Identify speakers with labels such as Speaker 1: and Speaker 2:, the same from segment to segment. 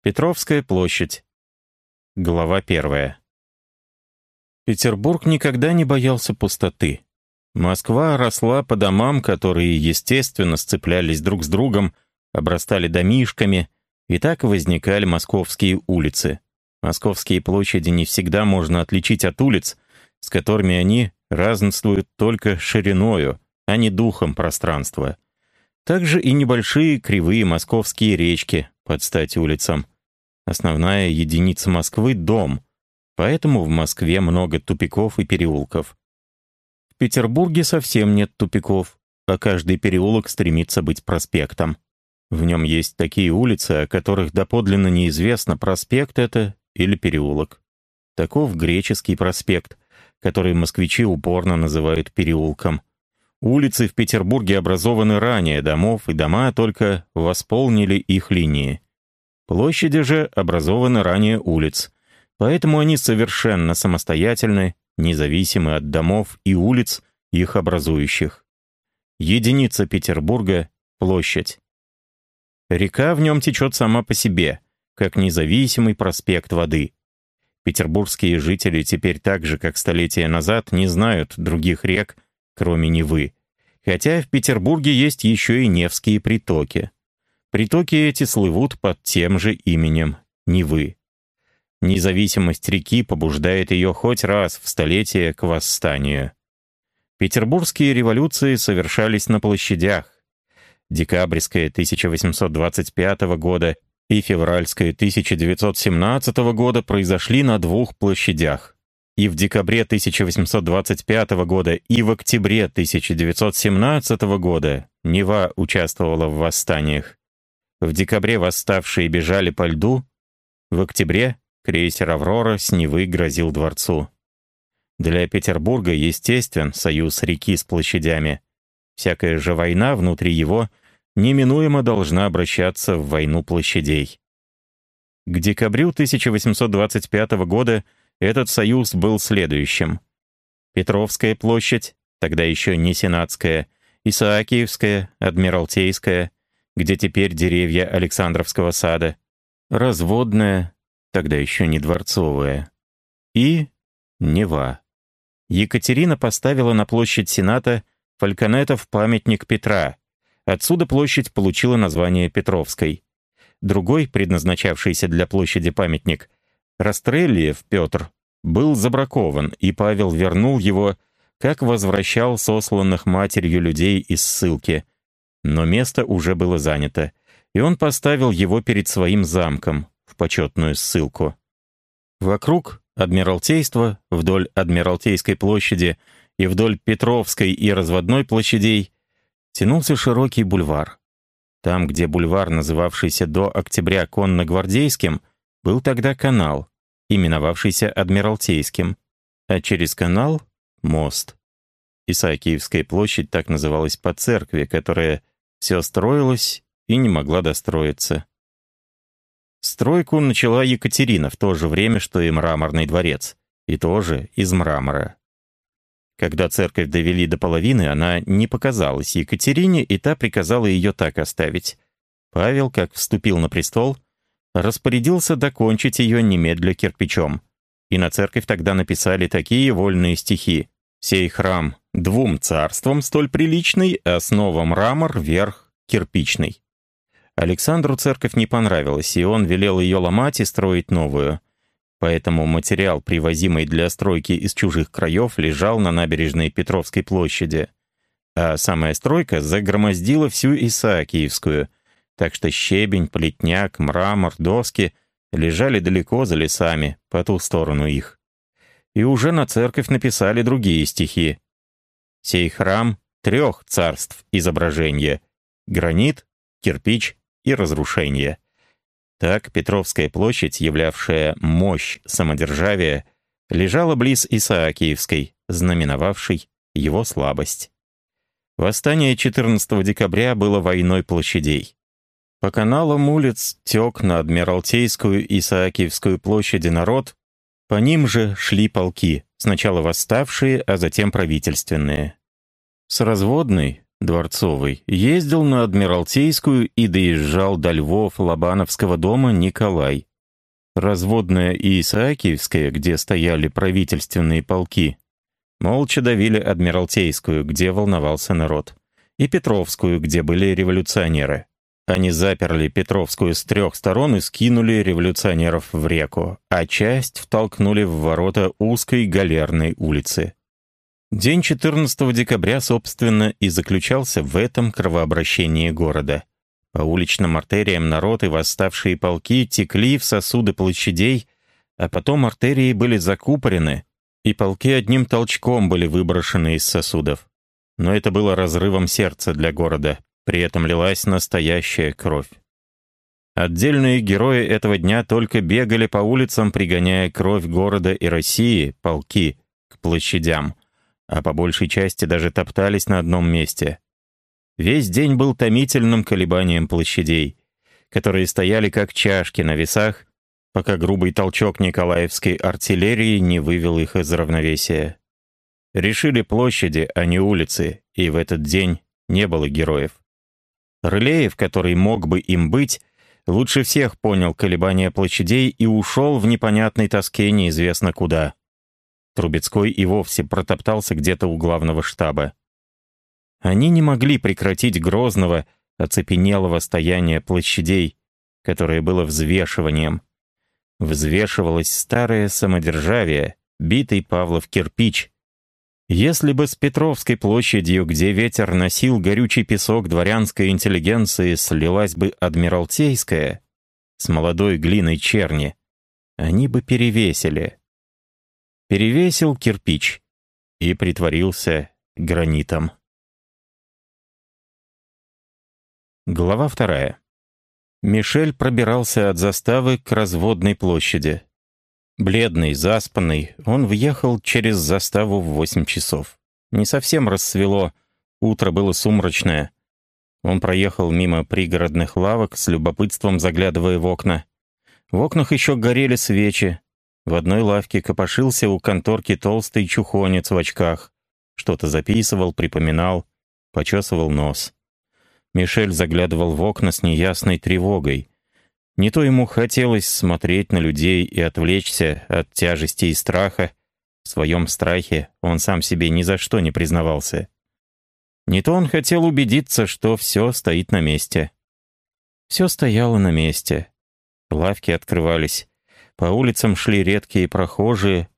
Speaker 1: Петровская площадь. Глава первая. Петербург никогда не боялся пустоты. Москва росла по домам, которые, естественно, сцеплялись друг с другом, обрастали домишками, и так возникали московские улицы. Московские площади не всегда можно отличить от улиц, с которыми они разнствуют только шириною, а не духом пространства. Также и небольшие кривые московские речки под стать улицам. Основная единица Москвы — дом, поэтому в Москве много тупиков и переулков. В Петербурге совсем нет тупиков, а каждый переулок стремится быть проспектом. В нем есть такие улицы, о которых доподлинно неизвестно, проспект это или переулок. Таков греческий проспект, который москвичи упорно называют переулком. Улицы в Петербурге образованы ранее домов, и дома только восполнили их линии. Площади же образованы ранее улиц, поэтому они совершенно самостоятельны, независимы от домов и улиц, их образующих. Единица Петербурга — площадь. Река в нем течет сама по себе, как независимый проспект воды. Петербургские жители теперь так же, как столетия назад, не знают других рек, кроме Невы. Хотя в Петербурге есть еще и Невские притоки. Притоки эти слывут под тем же именем Невы. Независимость реки побуждает ее хоть раз в столетие к восстанию. Петербургские революции совершались на площадях. Декабрьская 1825 года и февральская 1917 года произошли на двух площадях. И в декабре 1825 года, и в октябре 1917 года Нева участвовала в восстаниях. В декабре восставшие бежали по льду. В октябре крейсер «Аврора» с Невы грозил дворцу. Для Петербурга естествен союз реки с площадями. Всякая же война внутри его неминуемо должна обращаться в войну площадей. К декабрю 1825 года этот союз был следующим. Петровская площадь, тогда еще не Сенатская, Исаакиевская, Адмиралтейская, где теперь деревья Александровского сада, разводная, тогда еще не дворцовая, и Нева. Екатерина поставила на площадь Сената Фальконетов памятник Петра. Отсюда площадь получила название Петровской. Другой, предназначавшийся для площади памятник, Растрелliев Петр, был забракован, и Павел вернул его, как возвращал сосланных матерью людей из ссылки — но место уже было занято, и он поставил его перед своим замком в почетную ссылку. Вокруг Адмиралтейства, вдоль Адмиралтейской площади и вдоль Петровской и Разводной площадей тянулся широкий бульвар. Там, где бульвар, называвшийся до октября Конно-Гвардейским, был тогда канал, именовавшийся Адмиралтейским, а через канал — мост. Исаакиевская площадь так называлась по церкви, которая все строилась и не могла достроиться. Стройку начала Екатерина в то же время, что и мраморный дворец, и тоже из мрамора. Когда церковь довели до половины, она не показалась Екатерине, и та приказала ее так оставить. Павел, как вступил на престол, распорядился докончить ее немедля кирпичом. И на церковь тогда написали такие вольные стихи. «Сей храм Двум царствам столь приличный, основа мрамор, верх кирпичный. Александру церковь не понравилась, и он велел ее ломать и строить новую. Поэтому материал, привозимый для стройки из чужих краев, лежал на набережной Петровской площади. А самая стройка загромоздила всю Исаакиевскую, так что щебень, плетняк, мрамор, доски лежали далеко за лесами, по ту сторону их. И уже на церковь написали другие стихи. Сей храм трех царств изображения — гранит, кирпич и разрушение. Так Петровская площадь, являвшая мощь самодержавия, лежала близ Исаакиевской, знаменовавшей его слабость. Восстание 14 декабря было войной площадей. По каналам улиц тек на Адмиралтейскую и Исаакиевскую площади народ, по ним же шли полки, сначала восставшие, а затем правительственные. С разводной, Дворцовый, ездил на Адмиралтейскую и доезжал до Львов Лобановского дома Николай. Разводная и Исаакиевская, где стояли правительственные полки, молча давили Адмиралтейскую, где волновался народ, и Петровскую, где были революционеры. Они заперли Петровскую с трех сторон и скинули революционеров в реку, а часть втолкнули в ворота узкой галерной улицы. День 14 декабря, собственно, и заключался в этом кровообращении города. По уличным артериям народ и восставшие полки текли в сосуды площадей, а потом артерии были закупорены, и полки одним толчком были выброшены из сосудов. Но это было разрывом сердца для города, при этом лилась настоящая кровь. Отдельные герои этого дня только бегали по улицам, пригоняя кровь города и России, полки, к площадям а по большей части даже топтались на одном месте. Весь день был томительным колебанием площадей, которые стояли как чашки на весах, пока грубый толчок Николаевской артиллерии не вывел их из равновесия. Решили площади, а не улицы, и в этот день не было героев. Рылеев, который мог бы им быть, лучше всех понял колебания площадей и ушел в непонятной тоске неизвестно куда. Трубецкой и вовсе протоптался где-то у главного штаба. Они не могли прекратить грозного, оцепенелого стояния площадей, которое было взвешиванием. Взвешивалось старое самодержавие, битый Павлов кирпич. Если бы с Петровской площадью, где ветер носил горючий песок дворянской интеллигенции, слилась бы Адмиралтейская с молодой глиной черни, они бы перевесили, перевесил кирпич и притворился гранитом. Глава вторая. Мишель пробирался от заставы к разводной площади. Бледный, заспанный, он въехал через заставу в восемь часов. Не совсем рассвело, утро было сумрачное. Он проехал мимо пригородных лавок с любопытством заглядывая в окна. В окнах еще горели свечи, в одной лавке копошился у конторки толстый чухонец в очках. Что-то записывал, припоминал, почесывал нос. Мишель заглядывал в окна с неясной тревогой. Не то ему хотелось смотреть на людей и отвлечься от тяжести и страха. В своем страхе он сам себе ни за что не признавался. Не то он хотел убедиться, что все стоит на месте. Все стояло на месте. Лавки открывались. По улицам шли редкие прохожие,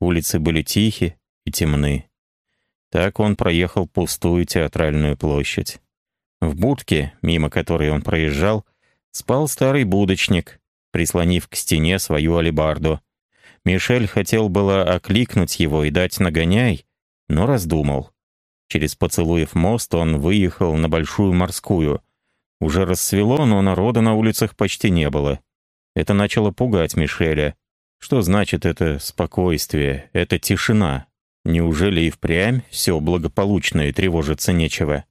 Speaker 1: улицы были тихи и темны. Так он проехал пустую театральную площадь. В будке, мимо которой он проезжал, спал старый будочник, прислонив к стене свою алебарду. Мишель хотел было окликнуть его и дать нагоняй, но раздумал. Через поцелуев мост он выехал на Большую морскую. Уже рассвело, но народа на улицах почти не было. Это начало пугать Мишеля. Что значит это спокойствие, это тишина? Неужели и впрямь все благополучно и тревожиться нечего?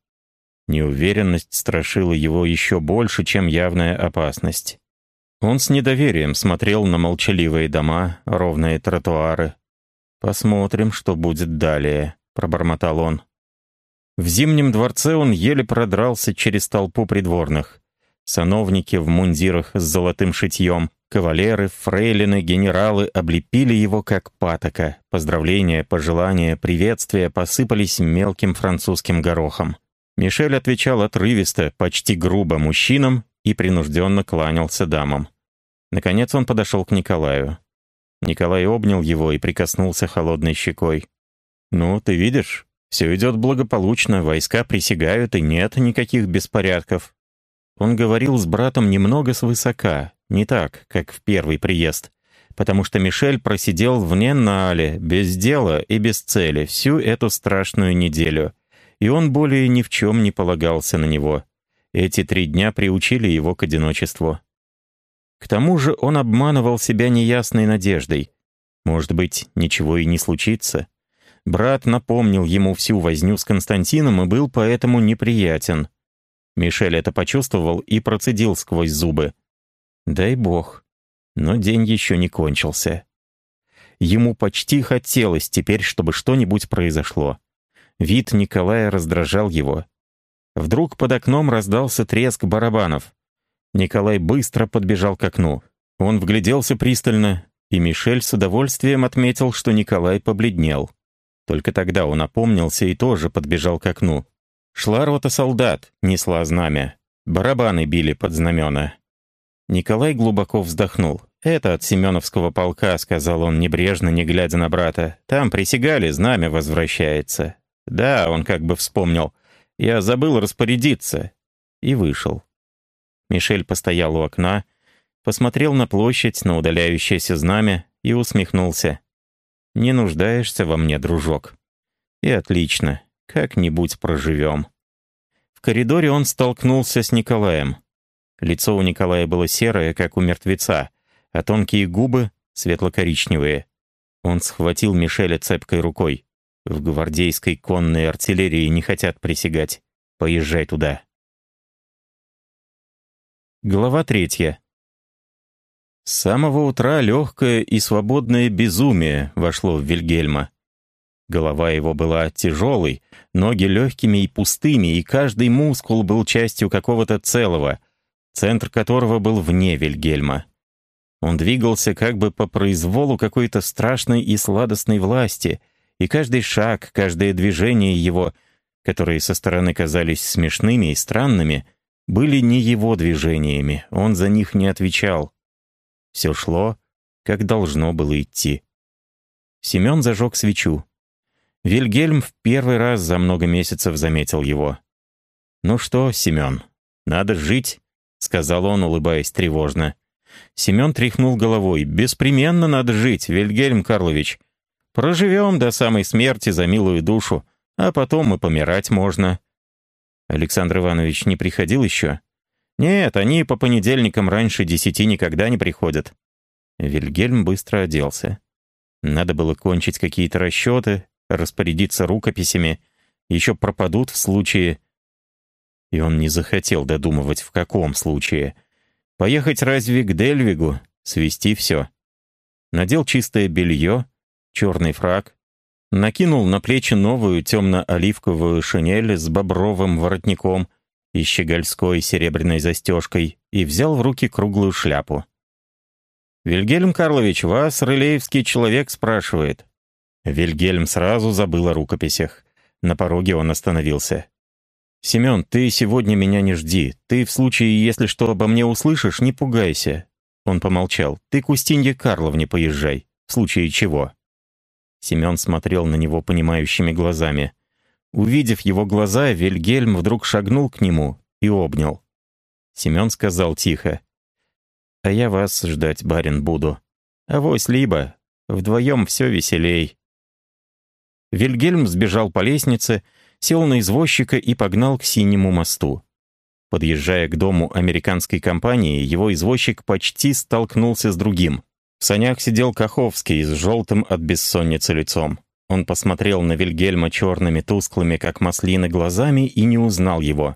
Speaker 1: Неуверенность страшила его еще больше, чем явная опасность. Он с недоверием смотрел на молчаливые дома, ровные тротуары. «Посмотрим, что будет далее», — пробормотал он. В Зимнем дворце он еле продрался через толпу придворных. Сановники в мундирах с золотым шитьем, кавалеры, фрейлины, генералы облепили его как патока. Поздравления, пожелания, приветствия посыпались мелким французским горохом. Мишель отвечал отрывисто, почти грубо мужчинам и принужденно кланялся дамам. Наконец он подошел к Николаю. Николай обнял его и прикоснулся холодной щекой. «Ну, ты видишь, все идет благополучно, войска присягают, и нет никаких беспорядков. Он говорил с братом немного свысока, не так, как в первый приезд, потому что Мишель просидел в Неннале, без дела и без цели, всю эту страшную неделю, и он более ни в чем не полагался на него. Эти три дня приучили его к одиночеству. К тому же он обманывал себя неясной надеждой. Может быть, ничего и не случится. Брат напомнил ему всю возню с Константином и был поэтому неприятен. Мишель это почувствовал и процедил сквозь зубы. «Дай бог». Но день еще не кончился. Ему почти хотелось теперь, чтобы что-нибудь произошло. Вид Николая раздражал его. Вдруг под окном раздался треск барабанов. Николай быстро подбежал к окну. Он вгляделся пристально, и Мишель с удовольствием отметил, что Николай побледнел. Только тогда он опомнился и тоже подбежал к окну. Шла рота солдат, несла знамя. Барабаны били под знамена. Николай глубоко вздохнул. «Это от Семеновского полка», — сказал он небрежно, не глядя на брата. «Там присягали, знамя возвращается». «Да», — он как бы вспомнил. «Я забыл распорядиться». И вышел. Мишель постоял у окна, посмотрел на площадь, на удаляющееся знамя и усмехнулся. «Не нуждаешься во мне, дружок?» «И отлично. Как-нибудь проживем». В коридоре он столкнулся с Николаем. Лицо у Николая было серое, как у мертвеца, а тонкие губы — светло-коричневые. Он схватил Мишеля цепкой рукой. «В гвардейской конной артиллерии не хотят присягать. Поезжай туда». Глава третья. С самого утра легкое и свободное безумие вошло в Вильгельма. Голова его была тяжелой, ноги легкими и пустыми, и каждый мускул был частью какого-то целого, центр которого был вне Вильгельма. Он двигался как бы по произволу какой-то страшной и сладостной власти, и каждый шаг, каждое движение его, которые со стороны казались смешными и странными, были не его движениями, он за них не отвечал. Все шло, как должно было идти. Семен зажег свечу. Вильгельм в первый раз за много месяцев заметил его. «Ну что, Семен, надо жить», — сказал он, улыбаясь тревожно. Семен тряхнул головой. «Беспременно надо жить, Вильгельм Карлович. Проживем до самой смерти за милую душу, а потом и помирать можно». Александр Иванович не приходил еще? «Нет, они по понедельникам раньше десяти никогда не приходят». Вильгельм быстро оделся. Надо было кончить какие-то расчеты, распорядиться рукописями, еще пропадут в случае... И он не захотел додумывать, в каком случае. Поехать разве к Дельвигу, свести все. Надел чистое белье, черный фраг, накинул на плечи новую темно-оливковую шинель с бобровым воротником — и щегольской серебряной застежкой и взял в руки круглую шляпу. «Вильгельм Карлович, вас рылеевский человек спрашивает». Вильгельм сразу забыл о рукописях. На пороге он остановился. «Семен, ты сегодня меня не жди. Ты в случае, если что обо мне услышишь, не пугайся». Он помолчал. «Ты к Устинье Карловне поезжай. В случае чего». Семен смотрел на него понимающими глазами. Увидев его глаза, Вильгельм вдруг шагнул к нему и обнял. Семен сказал тихо. «А я вас ждать, барин, буду. Авось либо. Вдвоем все веселей». Вильгельм сбежал по лестнице, сел на извозчика и погнал к Синему мосту. Подъезжая к дому американской компании, его извозчик почти столкнулся с другим. В санях сидел Каховский с желтым от бессонницы лицом. Он посмотрел на Вильгельма черными, тусклыми, как маслины, глазами и не узнал его.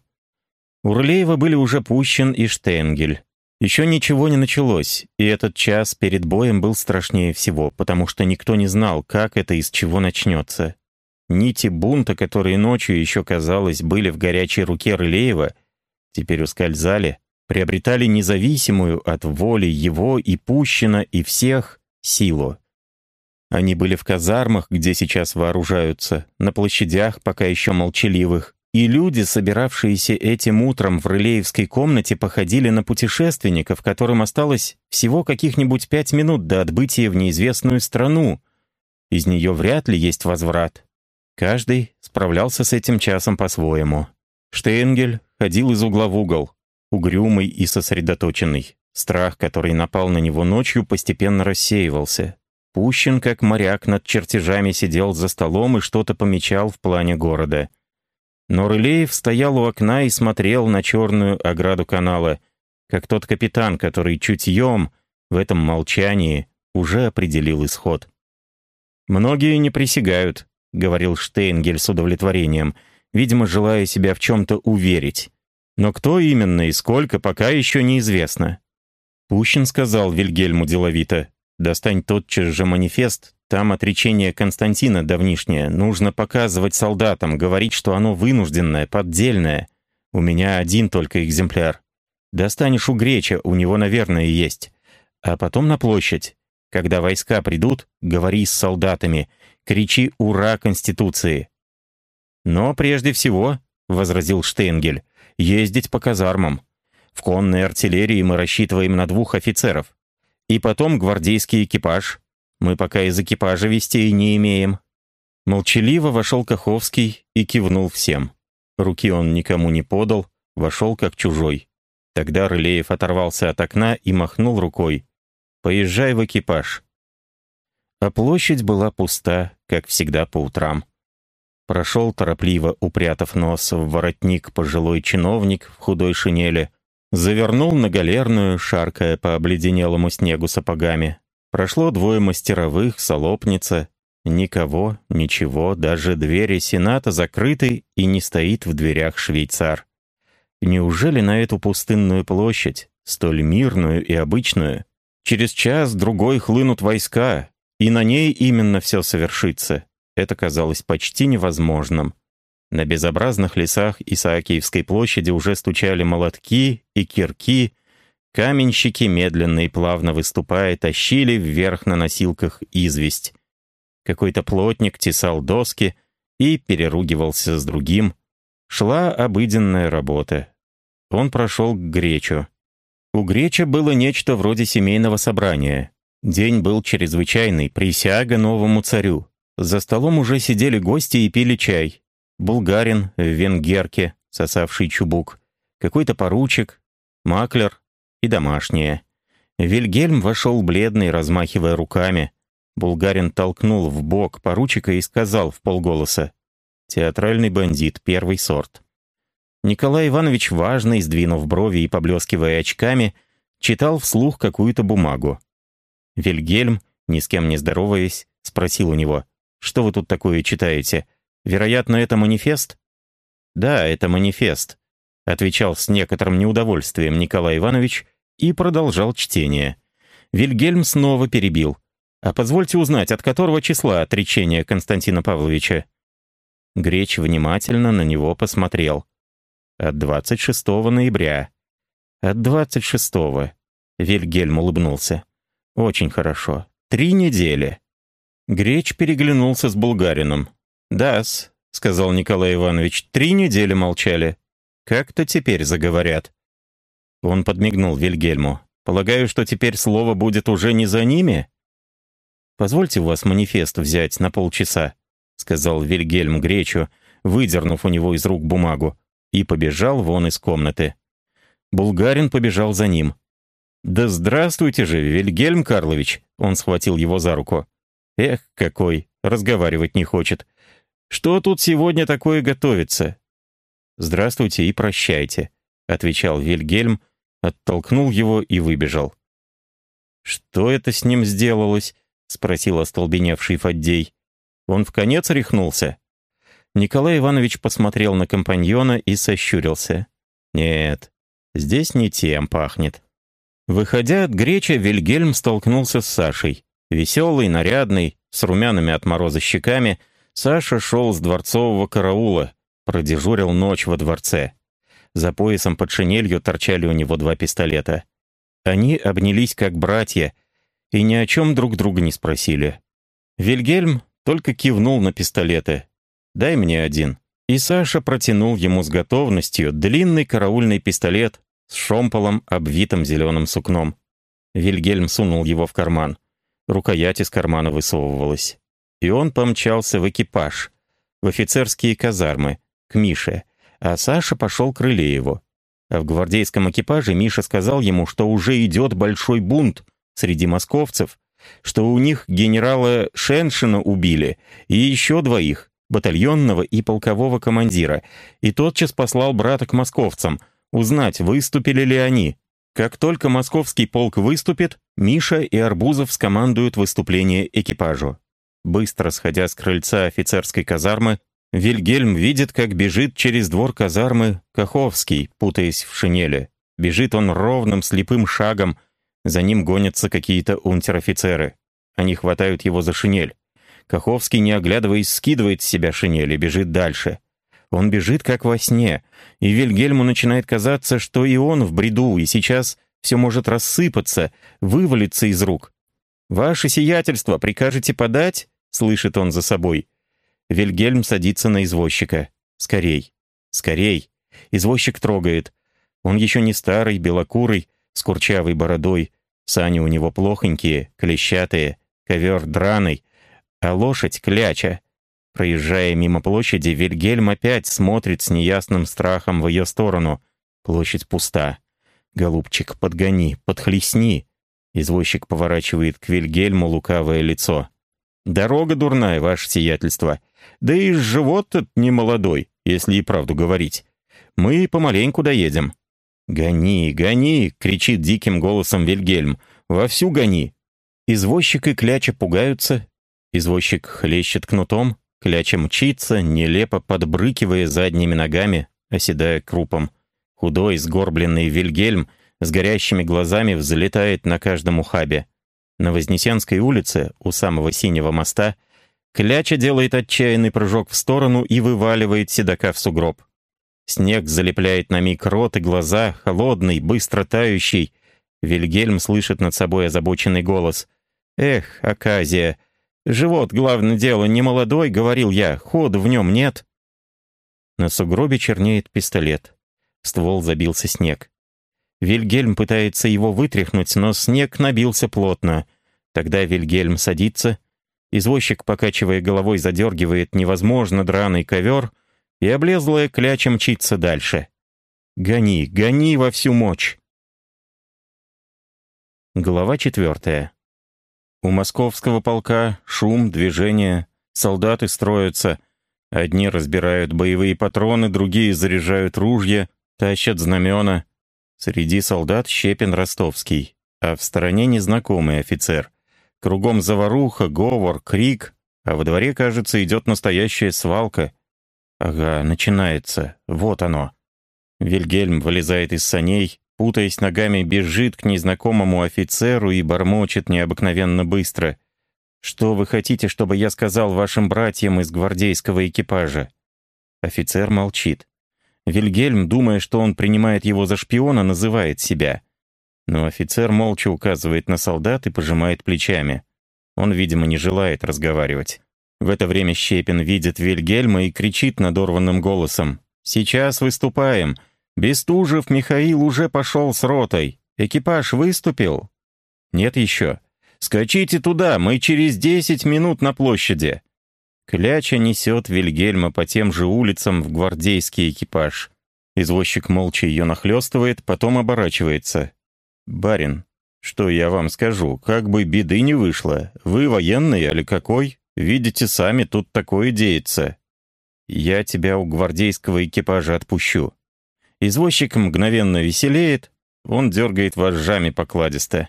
Speaker 1: У Рылеева были уже Пущин и Штенгель. Еще ничего не началось, и этот час перед боем был страшнее всего, потому что никто не знал, как это и с чего начнется. Нити бунта, которые ночью еще, казалось, были в горячей руке Рылеева, теперь ускользали, приобретали независимую от воли его и Пущина и всех силу. Они были в казармах, где сейчас вооружаются, на площадях, пока еще молчаливых. И люди, собиравшиеся этим утром в Рылеевской комнате, походили на путешественников, которым осталось всего каких-нибудь пять минут до отбытия в неизвестную страну. Из нее вряд ли есть возврат. Каждый справлялся с этим часом по-своему. Штейнгель ходил из угла в угол, угрюмый и сосредоточенный. Страх, который напал на него ночью, постепенно рассеивался. Пущин, как моряк, над чертежами сидел за столом и что-то помечал в плане города. Но Рылеев стоял у окна и смотрел на черную ограду канала, как тот капитан, который чутьем в этом молчании уже определил исход. «Многие не присягают», — говорил Штейнгель с удовлетворением, видимо, желая себя в чем-то уверить. «Но кто именно и сколько, пока еще неизвестно». Пущин сказал Вильгельму деловито, Достань тотчас же манифест, там отречение Константина давнишнее. Нужно показывать солдатам, говорить, что оно вынужденное, поддельное. У меня один только экземпляр. Достанешь у Греча, у него, наверное, есть. А потом на площадь. Когда войска придут, говори с солдатами, кричи «Ура Конституции!» «Но прежде всего», — возразил Штейнгель, — «ездить по казармам. В конной артиллерии мы рассчитываем на двух офицеров. И потом гвардейский экипаж. Мы пока из экипажа вестей не имеем». Молчаливо вошел Каховский и кивнул всем. Руки он никому не подал, вошел как чужой. Тогда Рылеев оторвался от окна и махнул рукой. «Поезжай в экипаж». А площадь была пуста, как всегда по утрам. Прошел торопливо, упрятав нос в воротник пожилой чиновник в худой шинели, завернул на галерную, шаркая по обледенелому снегу сапогами. Прошло двое мастеровых, солопница. Никого, ничего, даже двери Сената закрыты и не стоит в дверях швейцар. Неужели на эту пустынную площадь, столь мирную и обычную, через час-другой хлынут войска, и на ней именно все совершится? Это казалось почти невозможным. На безобразных лесах Исаакиевской площади уже стучали молотки и кирки, каменщики, медленно и плавно выступая, тащили вверх на носилках известь. Какой-то плотник тесал доски и переругивался с другим. Шла обыденная работа. Он прошел к Гречу. У Греча было нечто вроде семейного собрания. День был чрезвычайный, присяга новому царю. За столом уже сидели гости и пили чай. Булгарин в венгерке, сосавший чубук, какой-то поручик, маклер и домашние. Вильгельм вошел бледный, размахивая руками. Булгарин толкнул в бок поручика и сказал в полголоса. «Театральный бандит, первый сорт». Николай Иванович, важный, сдвинув брови и поблескивая очками, читал вслух какую-то бумагу. Вильгельм, ни с кем не здороваясь, спросил у него, «Что вы тут такое читаете? Вероятно, это манифест?» «Да, это манифест», — отвечал с некоторым неудовольствием Николай Иванович и продолжал чтение. Вильгельм снова перебил. «А позвольте узнать, от которого числа отречение Константина Павловича?» Греч внимательно на него посмотрел. «От 26 ноября». «От 26-го», — Вильгельм улыбнулся. «Очень хорошо. Три недели». Греч переглянулся с булгарином. «Да-с», — сказал Николай Иванович, — «три недели молчали. Как-то теперь заговорят». Он подмигнул Вильгельму. «Полагаю, что теперь слово будет уже не за ними?» «Позвольте у вас манифест взять на полчаса», — сказал Вильгельм Гречу, выдернув у него из рук бумагу, и побежал вон из комнаты. Булгарин побежал за ним. «Да здравствуйте же, Вильгельм Карлович!» Он схватил его за руку. Эх, какой, разговаривать не хочет. Что тут сегодня такое готовится? Здравствуйте и прощайте, отвечал Вильгельм, оттолкнул его и выбежал. Что это с ним сделалось? спросил остолбеневший Фаддей. Он в конец рехнулся. Николай Иванович посмотрел на компаньона и сощурился. «Нет, здесь не тем пахнет». Выходя от Греча, Вильгельм столкнулся с Сашей. Веселый, нарядный, с румяными от мороза щеками, Саша шел с дворцового караула, продежурил ночь во дворце. За поясом под шинелью торчали у него два пистолета. Они обнялись как братья и ни о чем друг друга не спросили. Вильгельм только кивнул на пистолеты. «Дай мне один». И Саша протянул ему с готовностью длинный караульный пистолет с шомполом, обвитым зеленым сукном. Вильгельм сунул его в карман рукоять из кармана высовывалась. И он помчался в экипаж, в офицерские казармы, к Мише, а Саша пошел к Рылееву. А в гвардейском экипаже Миша сказал ему, что уже идет большой бунт среди московцев, что у них генерала Шеншина убили и еще двоих, батальонного и полкового командира, и тотчас послал брата к московцам, узнать, выступили ли они. Как только московский полк выступит, Миша и Арбузов скомандуют выступление экипажу. Быстро сходя с крыльца офицерской казармы, Вильгельм видит, как бежит через двор казармы Каховский, путаясь в шинели. Бежит он ровным слепым шагом, за ним гонятся какие-то унтер-офицеры. Они хватают его за шинель. Каховский, не оглядываясь, скидывает с себя шинель и бежит дальше. Он бежит, как во сне, и Вильгельму начинает казаться, что и он в бреду, и сейчас все может рассыпаться, вывалиться из рук. «Ваше сиятельство, прикажете подать?» — слышит он за собой. Вильгельм садится на извозчика. «Скорей! Скорей!» Извозчик трогает. Он еще не старый, белокурый, с курчавой бородой. Сани у него плохонькие, клещатые, ковер драный, а лошадь кляча. Проезжая мимо площади, Вильгельм опять смотрит с неясным страхом в ее сторону. Площадь пуста. «Голубчик, подгони, подхлестни!» Извозчик поворачивает к Вильгельму лукавое лицо. «Дорога дурная, ваше сиятельство. Да и живот-то не молодой, если и правду говорить. Мы помаленьку доедем». «Гони, гони!» — кричит диким голосом Вильгельм. «Вовсю гони!» Извозчик и Кляча пугаются. Извозчик хлещет кнутом, Кляча мчится, нелепо подбрыкивая задними ногами, оседая крупом. Худой, сгорбленный Вильгельм с горящими глазами взлетает на каждом ухабе. На Вознесенской улице, у самого синего моста, Кляча делает отчаянный прыжок в сторону и вываливает седока в сугроб. Снег залепляет на миг рот и глаза, холодный, быстро тающий. Вильгельм слышит над собой озабоченный голос. «Эх, Аказия, живот, главное дело, не молодой, — говорил я, — ходу в нем нет». На сугробе чернеет пистолет. ствол забился снег. Вильгельм пытается его вытряхнуть, но снег набился плотно. Тогда Вильгельм садится. Извозчик, покачивая головой, задергивает невозможно драный ковер — и облезлая кляча мчится дальше. Гони, гони во всю мощь. Глава четвертая. У московского полка шум, движение, солдаты строятся. Одни разбирают боевые патроны, другие заряжают ружья, тащат знамена. Среди солдат Щепин Ростовский, а в стороне незнакомый офицер. Кругом заваруха, говор, крик, а во дворе, кажется, идет настоящая свалка — Ага, начинается. Вот оно. Вильгельм вылезает из саней, путаясь ногами, бежит к незнакомому офицеру и бормочет необыкновенно быстро. «Что вы хотите, чтобы я сказал вашим братьям из гвардейского экипажа?» Офицер молчит. Вильгельм, думая, что он принимает его за шпиона, называет себя. Но офицер молча указывает на солдат и пожимает плечами. Он, видимо, не желает разговаривать. В это время Щепин видит Вильгельма и кричит надорванным голосом. «Сейчас выступаем. Бестужев Михаил уже пошел с ротой. Экипаж выступил?» «Нет еще. Скачите туда, мы через десять минут на площади». Кляча несет Вильгельма по тем же улицам в гвардейский экипаж. Извозчик молча ее нахлестывает, потом оборачивается. «Барин, что я вам скажу, как бы беды не вышло. Вы военный или какой? Видите сами, тут такое деется. Я тебя у гвардейского экипажа отпущу. Извозчик мгновенно веселеет, он дергает вожжами покладисто.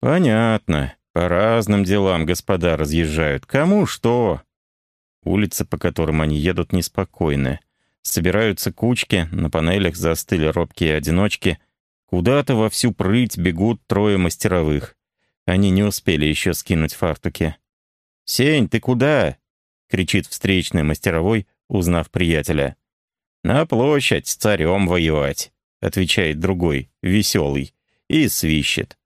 Speaker 1: Понятно, по разным делам господа разъезжают. Кому что? Улицы, по которым они едут, неспокойны. Собираются кучки, на панелях застыли робкие одиночки. Куда-то во всю прыть бегут трое мастеровых. Они не успели еще скинуть фартуки. «Сень, ты куда?» — кричит встречный мастеровой, узнав приятеля. «На площадь с царем воевать», — отвечает другой, веселый, и свищет.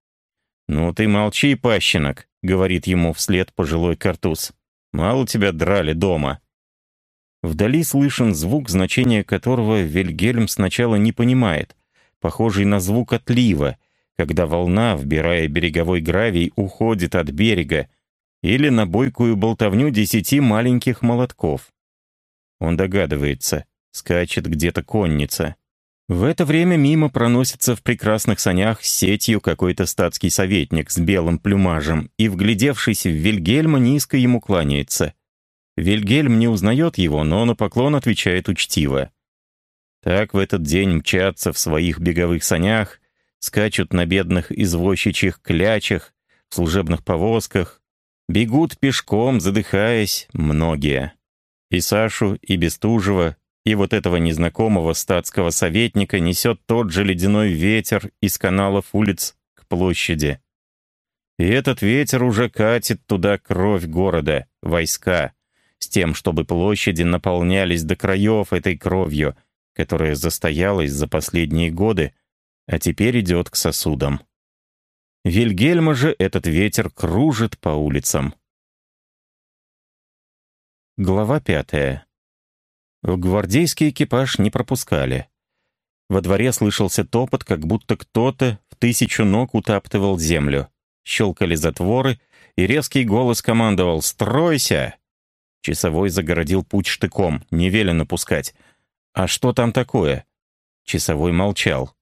Speaker 1: «Ну ты молчи, пащенок», — говорит ему вслед пожилой картуз. «Мало тебя драли дома». Вдали слышен звук, значение которого Вильгельм сначала не понимает, похожий на звук отлива, когда волна, вбирая береговой гравий, уходит от берега, или на бойкую болтовню десяти маленьких молотков. Он догадывается, скачет где-то конница. В это время мимо проносится в прекрасных санях сетью какой-то статский советник с белым плюмажем и, вглядевшись в Вильгельма, низко ему кланяется. Вильгельм не узнает его, но на поклон отвечает учтиво. Так в этот день мчатся в своих беговых санях, скачут на бедных извозчичьих клячах, в служебных повозках, Бегут пешком, задыхаясь, многие. И Сашу, и Бестужева, и вот этого незнакомого статского советника несет тот же ледяной ветер из каналов улиц к площади. И этот ветер уже катит туда кровь города, войска. с тем, чтобы площади наполнялись до краев этой кровью, которая застоялась за последние годы, а теперь идет к сосудам. Вильгельма же этот ветер кружит по улицам. Глава пятая. В гвардейский экипаж не пропускали. Во дворе слышался топот, как будто кто-то в тысячу ног утаптывал землю. Щелкали затворы, и резкий голос командовал «Стройся!». Часовой загородил путь штыком, не велено пускать. «А что там такое?» Часовой молчал.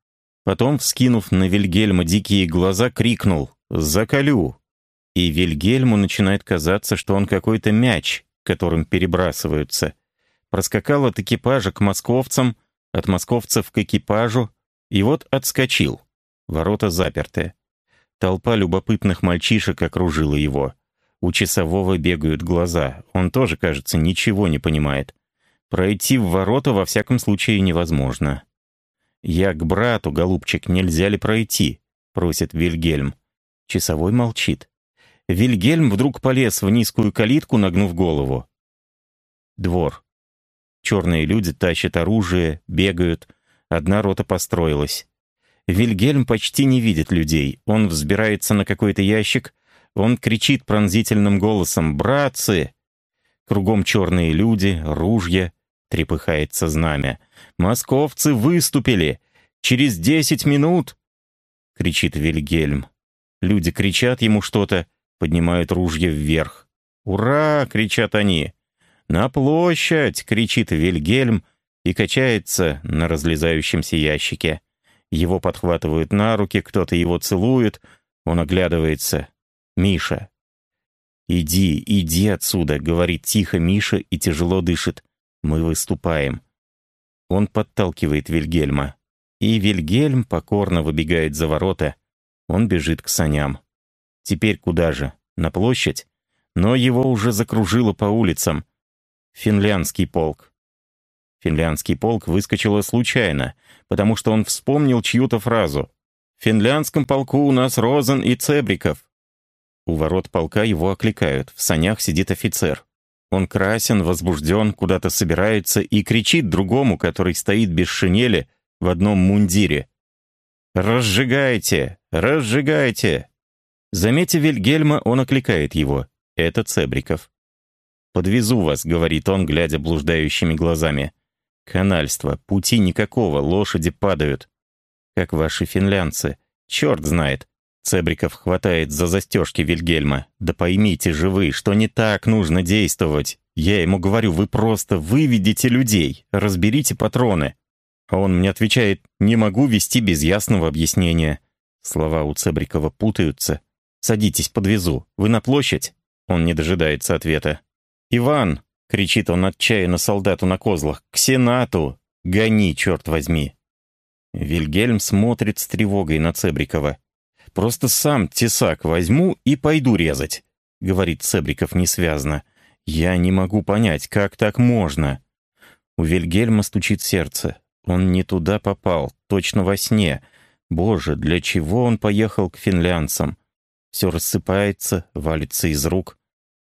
Speaker 1: Потом, вскинув на Вильгельма дикие глаза, крикнул «Заколю!». И Вильгельму начинает казаться, что он какой-то мяч, которым перебрасываются. Проскакал от экипажа к московцам, от московцев к экипажу, и вот отскочил. Ворота заперты. Толпа любопытных мальчишек окружила его. У часового бегают глаза. Он тоже, кажется, ничего не понимает. Пройти в ворота во всяком случае невозможно. «Я к брату, голубчик, нельзя ли пройти?» — просит Вильгельм. Часовой молчит. Вильгельм вдруг полез в низкую калитку, нагнув голову. Двор. Черные люди тащат оружие, бегают. Одна рота построилась. Вильгельм почти не видит людей. Он взбирается на какой-то ящик. Он кричит пронзительным голосом «Братцы!». Кругом черные люди, ружья. Трепыхается знамя. «Московцы выступили! Через десять минут!» Кричит Вильгельм. Люди кричат ему что-то, поднимают ружья вверх. «Ура!» — кричат они. «На площадь!» — кричит Вильгельм и качается на разлезающемся ящике. Его подхватывают на руки, кто-то его целует, он оглядывается. «Миша!» «Иди, иди отсюда!» — говорит тихо Миша и тяжело дышит. «Мы выступаем!» Он подталкивает Вильгельма. И Вильгельм покорно выбегает за ворота. Он бежит к саням. Теперь куда же? На площадь? Но его уже закружило по улицам. Финляндский полк. Финляндский полк выскочило случайно, потому что он вспомнил чью-то фразу. «В финляндском полку у нас Розен и Цебриков». У ворот полка его окликают. В санях сидит офицер. Он красен, возбужден, куда-то собирается и кричит другому, который стоит без шинели, в одном мундире. «Разжигайте! Разжигайте!» Заметив Вильгельма, он окликает его. Это Цебриков. «Подвезу вас», — говорит он, глядя блуждающими глазами. «Канальство, пути никакого, лошади падают. Как ваши финлянцы. Черт знает». Цебриков хватает за застежки Вильгельма. «Да поймите же вы, что не так нужно действовать. Я ему говорю, вы просто выведите людей, разберите патроны». А он мне отвечает, «Не могу вести без ясного объяснения». Слова у Цебрикова путаются. «Садитесь, подвезу. Вы на площадь?» Он не дожидается ответа. «Иван!» — кричит он отчаянно солдату на козлах. «К сенату! Гони, черт возьми!» Вильгельм смотрит с тревогой на Цебрикова. «Просто сам тесак возьму и пойду резать», — говорит Цебриков несвязно. «Я не могу понять, как так можно?» У Вильгельма стучит сердце. Он не туда попал, точно во сне. Боже, для чего он поехал к финлянцам? Все рассыпается, валится из рук.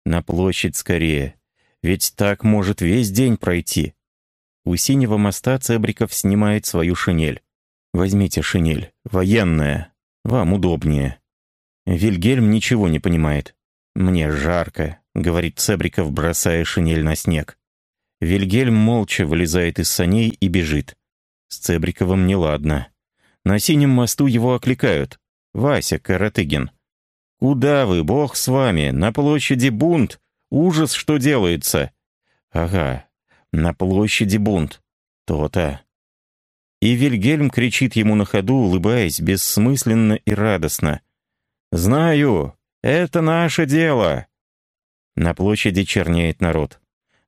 Speaker 1: На площадь скорее. Ведь так может весь день пройти. У синего моста Цебриков снимает свою шинель. Возьмите шинель. Военная. Вам удобнее. Вильгельм ничего не понимает. «Мне жарко», — говорит Цебриков, бросая шинель на снег. Вильгельм молча вылезает из саней и бежит. С Цебриковым неладно. На синем мосту его окликают. «Вася Каратыгин». «Куда вы, бог с вами? На площади бунт. Ужас, что делается!» «Ага, на площади бунт. То-то». И Вильгельм кричит ему на ходу, улыбаясь бессмысленно и радостно. «Знаю, это наше дело!» На площади чернеет народ.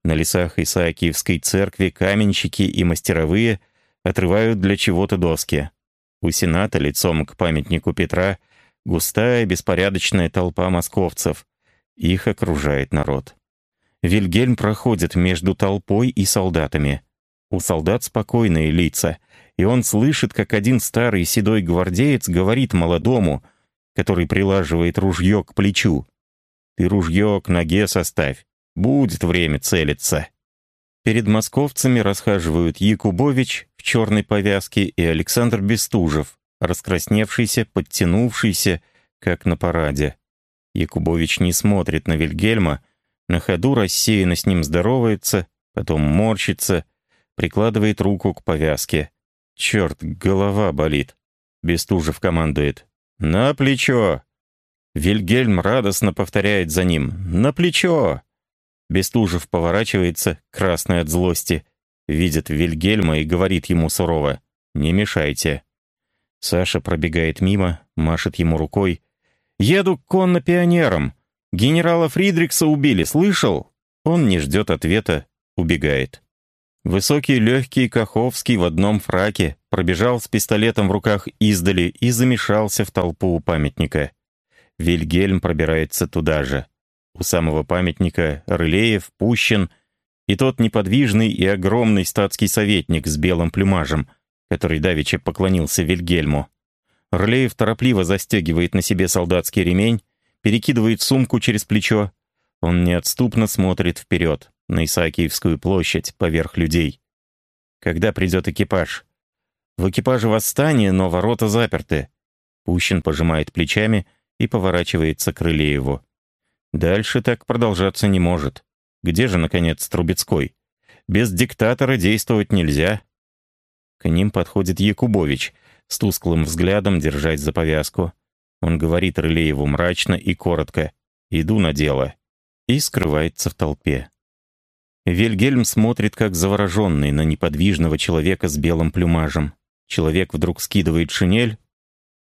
Speaker 1: На лесах Исаакиевской церкви каменщики и мастеровые отрывают для чего-то доски. У Сената лицом к памятнику Петра Густая, беспорядочная толпа московцев. Их окружает народ. Вильгельм проходит между толпой и солдатами. У солдат спокойные лица, и он слышит, как один старый седой гвардеец говорит молодому, который прилаживает ружье к плечу. «Ты ружье к ноге составь. Будет время целиться. Перед московцами расхаживают Якубович в черной повязке и Александр Бестужев, раскрасневшийся, подтянувшийся, как на параде. Якубович не смотрит на Вильгельма, на ходу рассеянно с ним здоровается, потом морщится, прикладывает руку к повязке. Черт, голова болит. Бестужев командует. «На плечо!» Вильгельм радостно повторяет за ним. «На плечо!» Бестужев поворачивается, красный от злости, видит Вильгельма и говорит ему сурово. «Не мешайте». Саша пробегает мимо, машет ему рукой. «Еду конно-пионером. Генерала Фридрикса убили, слышал?» Он не ждет ответа, убегает. Высокий, легкий Каховский в одном фраке пробежал с пистолетом в руках издали и замешался в толпу у памятника. Вильгельм пробирается туда же. У самого памятника Рылеев, Пущин и тот неподвижный и огромный статский советник с белым плюмажем, который давеча поклонился Вильгельму. Рылеев торопливо застегивает на себе солдатский ремень, перекидывает сумку через плечо. Он неотступно смотрит вперед, на Исаакиевскую площадь, поверх людей. Когда придет экипаж? В экипаже восстание, но ворота заперты. Пущин пожимает плечами и поворачивается к Рылееву. Дальше так продолжаться не может. Где же, наконец, Трубецкой? Без диктатора действовать нельзя. К ним подходит Якубович, с тусклым взглядом держать за повязку. Он говорит Рылееву мрачно и коротко «Иду на дело» и скрывается в толпе. Вильгельм смотрит как завороженный на неподвижного человека с белым плюмажем. Человек вдруг скидывает шинель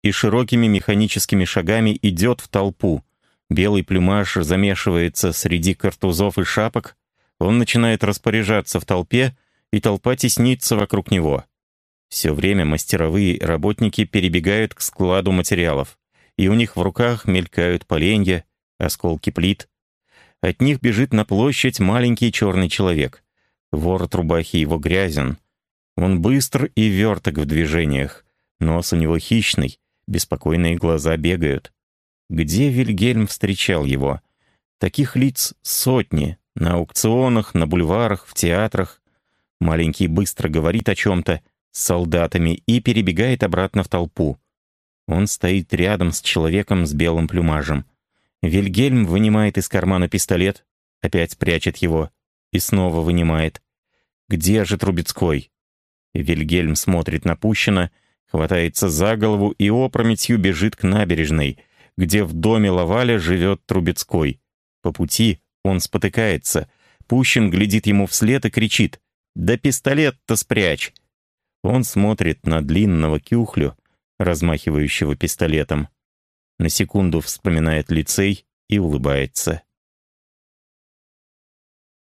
Speaker 1: и широкими механическими шагами идет в толпу. Белый плюмаж замешивается среди картузов и шапок. Он начинает распоряжаться в толпе, и толпа теснится вокруг него. Все время мастеровые работники перебегают к складу материалов, и у них в руках мелькают поленья, осколки плит. От них бежит на площадь маленький черный человек. Ворот рубахи его грязен. Он быстр и верток в движениях. Нос у него хищный, беспокойные глаза бегают. Где Вильгельм встречал его? Таких лиц сотни. На аукционах, на бульварах, в театрах. Маленький быстро говорит о чем-то с солдатами и перебегает обратно в толпу. Он стоит рядом с человеком с белым плюмажем. Вильгельм вынимает из кармана пистолет, опять прячет его и снова вынимает. «Где же Трубецкой?» Вильгельм смотрит на Пущина, хватается за голову и опрометью бежит к набережной, где в доме Лаваля живет Трубецкой. По пути он спотыкается. Пущин глядит ему вслед и кричит «Да пистолет-то спрячь!» Он смотрит на длинного кюхлю, размахивающего пистолетом на секунду вспоминает лицей и улыбается.